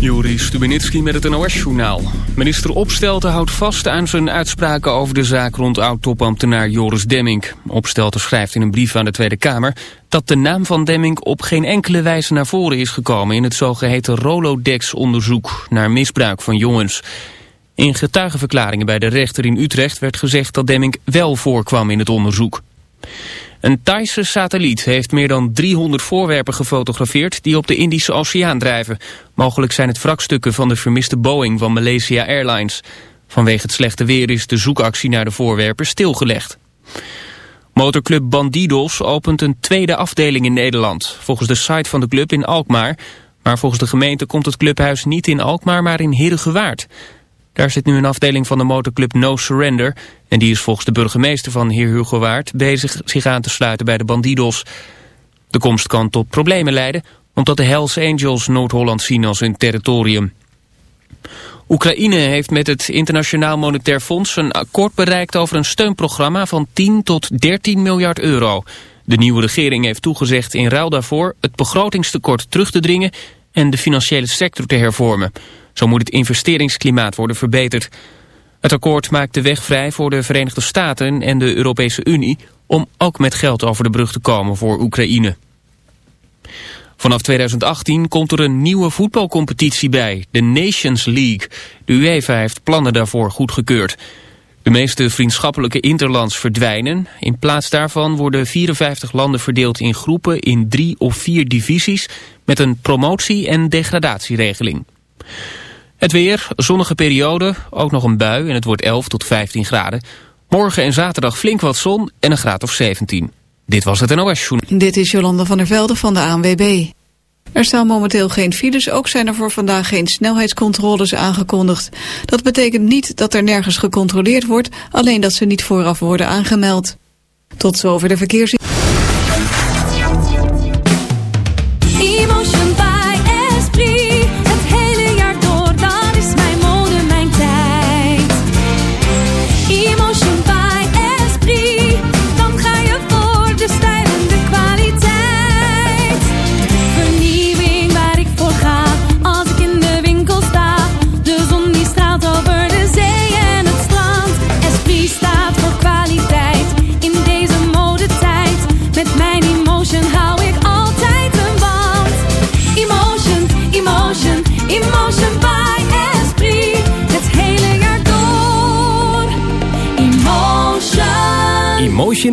Juri Stubenitski met het NOS-journaal. Minister Opstelten houdt vast aan zijn uitspraken over de zaak rond oud-topambtenaar Joris Demming. Opstelten schrijft in een brief aan de Tweede Kamer dat de naam van Demming op geen enkele wijze naar voren is gekomen in het zogeheten Rolodex-onderzoek naar misbruik van jongens. In getuigenverklaringen bij de rechter in Utrecht werd gezegd dat Demming wel voorkwam in het onderzoek. Een Thaise satelliet heeft meer dan 300 voorwerpen gefotografeerd die op de Indische Oceaan drijven. Mogelijk zijn het wrakstukken van de vermiste Boeing van Malaysia Airlines. Vanwege het slechte weer is de zoekactie naar de voorwerpen stilgelegd. Motorclub Bandidos opent een tweede afdeling in Nederland. Volgens de site van de club in Alkmaar. Maar volgens de gemeente komt het clubhuis niet in Alkmaar, maar in Heerdegewaard. Daar zit nu een afdeling van de motorclub No Surrender... en die is volgens de burgemeester van Heer Hugo Waard... bezig zich aan te sluiten bij de bandidos. De komst kan tot problemen leiden... omdat de Hells Angels Noord-Holland zien als hun territorium. Oekraïne heeft met het Internationaal Monetair Fonds... een akkoord bereikt over een steunprogramma van 10 tot 13 miljard euro... De nieuwe regering heeft toegezegd in ruil daarvoor het begrotingstekort terug te dringen en de financiële sector te hervormen. Zo moet het investeringsklimaat worden verbeterd. Het akkoord maakt de weg vrij voor de Verenigde Staten en de Europese Unie... om ook met geld over de brug te komen voor Oekraïne. Vanaf 2018 komt er een nieuwe voetbalcompetitie bij, de Nations League. De UEFA heeft plannen daarvoor goedgekeurd. De meeste vriendschappelijke interlands verdwijnen. In plaats daarvan worden 54 landen verdeeld in groepen in drie of vier divisies... met een promotie- en degradatieregeling. Het weer, zonnige periode, ook nog een bui en het wordt 11 tot 15 graden. Morgen en zaterdag flink wat zon en een graad of 17. Dit was het NOS Journal. Dit is Jolanda van der Velde van de ANWB. Er staan momenteel geen files, ook zijn er voor vandaag geen snelheidscontroles aangekondigd. Dat betekent niet dat er nergens gecontroleerd wordt, alleen dat ze niet vooraf worden aangemeld. Tot zover de verkeers...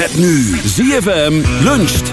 Met nu ZFM luncht.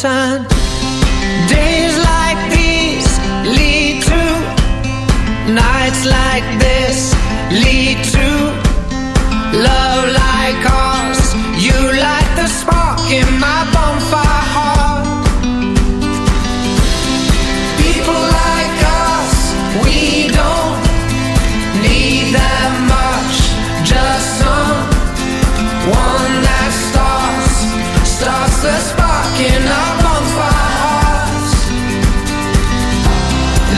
time.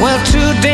Well, today.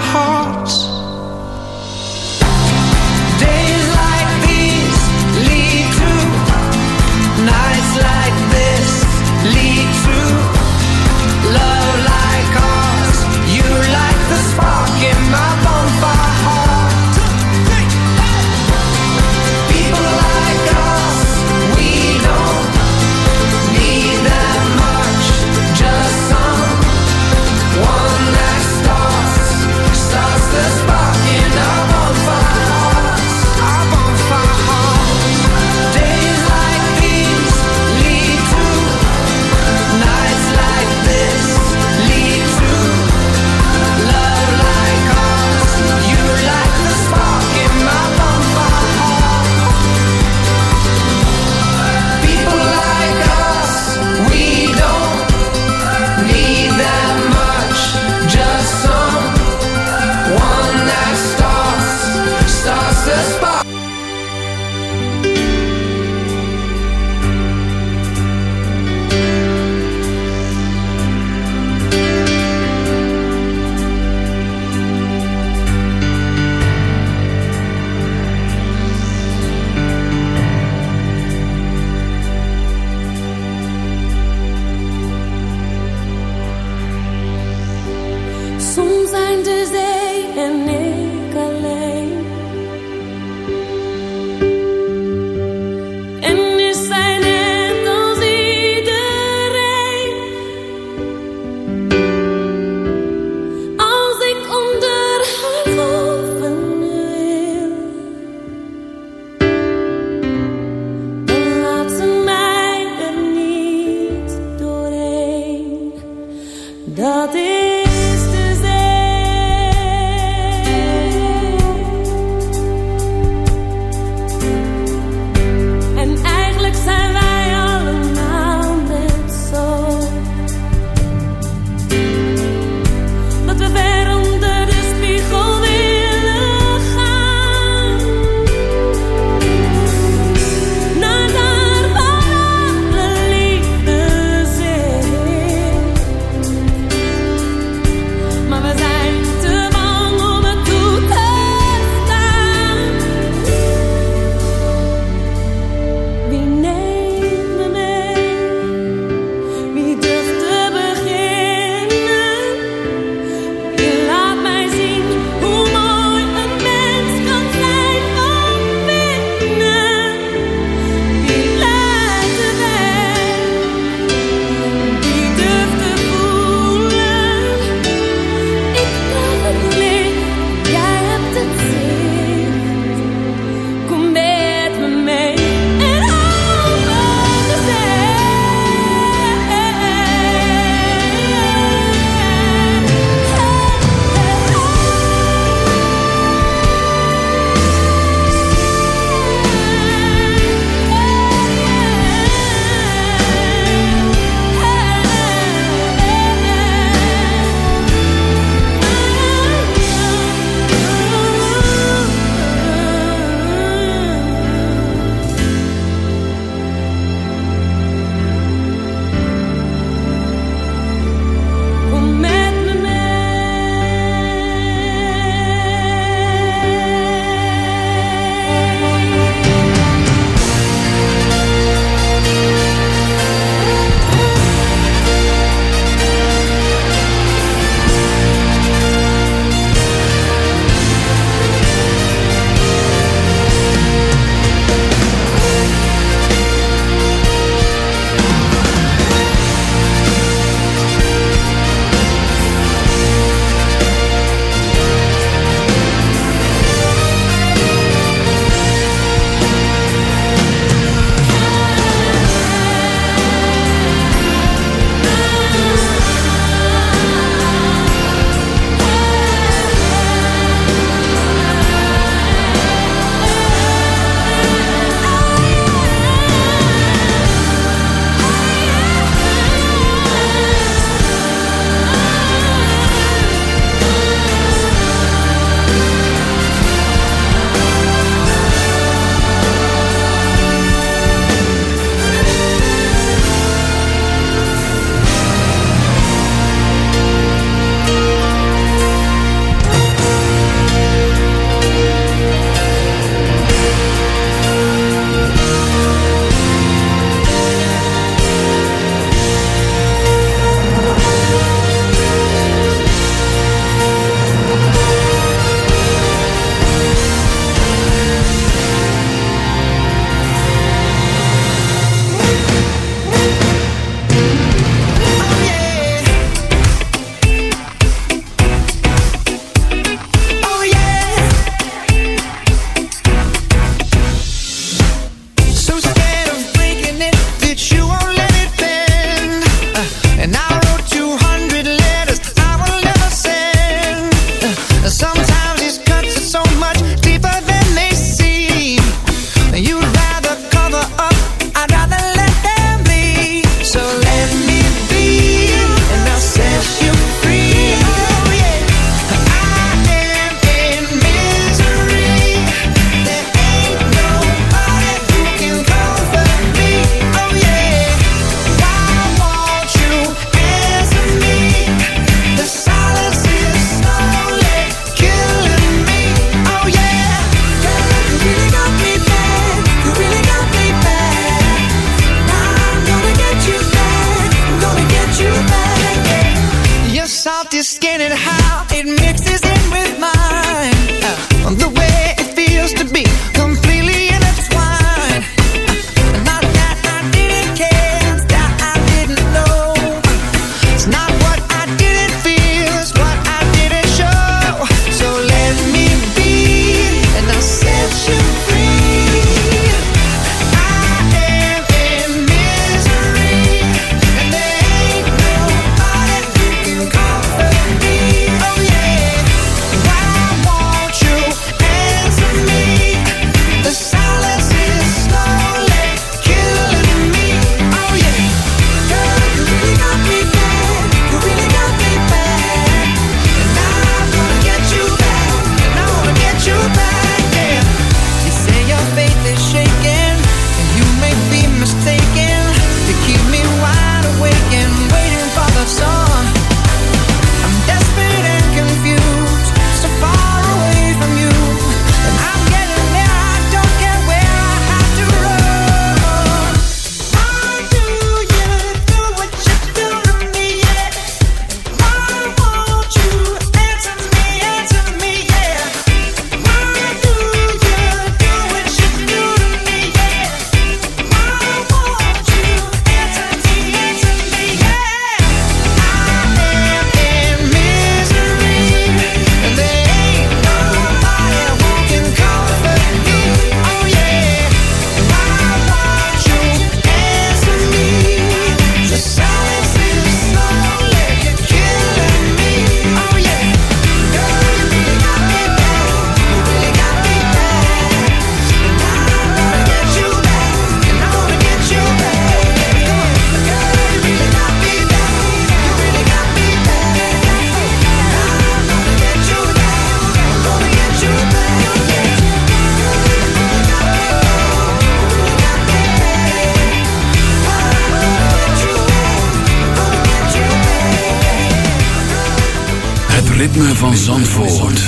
ritme van Zandvoort.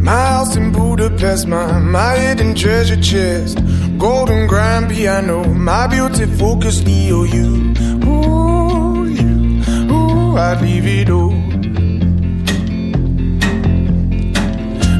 My house in Budapest, my, my hidden treasure chest. Golden grand piano, my beauty focus EOU. Ooh, you, ooh, I'd leave it all.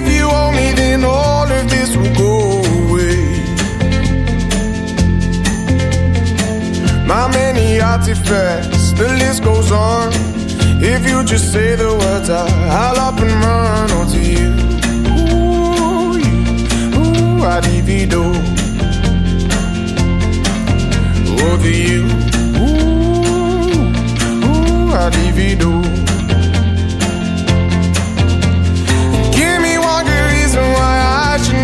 If you me, then all of this will go away. My many artifacts, the list goes on. If you just say the words, I, I'll up and run onto you. Ooh, you, ooh, I'd divido. Over you, ooh, ooh, I'd divido.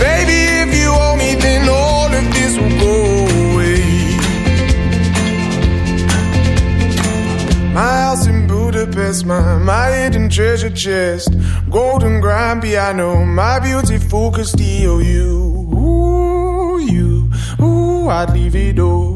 Baby, if you me, then all of this will go away. My house in Budapest, my, my hidden treasure chest. Golden grand piano, my beautiful Castillo. Ooh, you, ooh, I'd leave it all.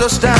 understand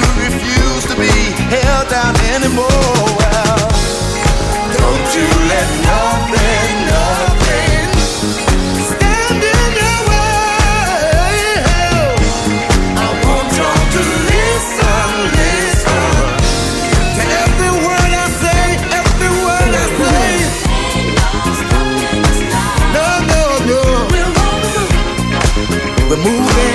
held down anymore. Don't you let nothing, nothing stand in your way. I want y'all to listen, listen to every word I say, every word I say. No, no, no. We're moving,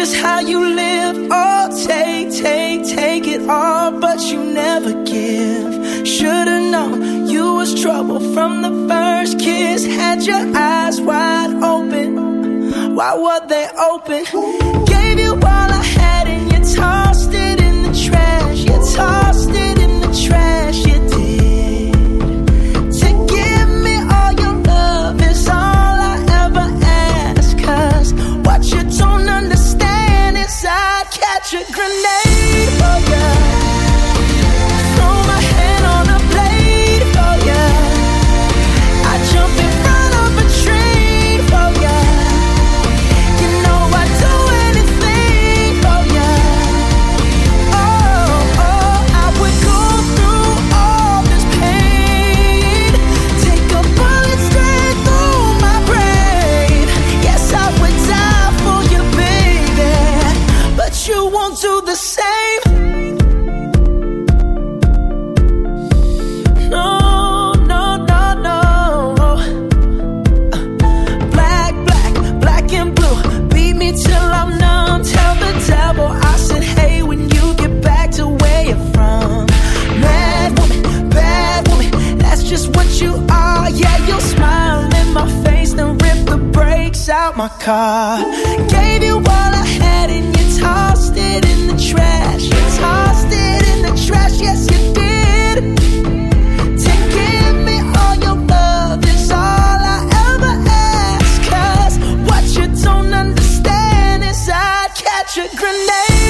just how you live. Oh, take, take, take it all, but you never give. Should've known you was trouble from the first kiss. Had your eyes wide open. Why were they open? Ooh. Gave you all I had and you tossed it in the trash. Tossed it in the trash, yes you did. To give me all your love is all I ever what you don't understand is I'd catch a grenade.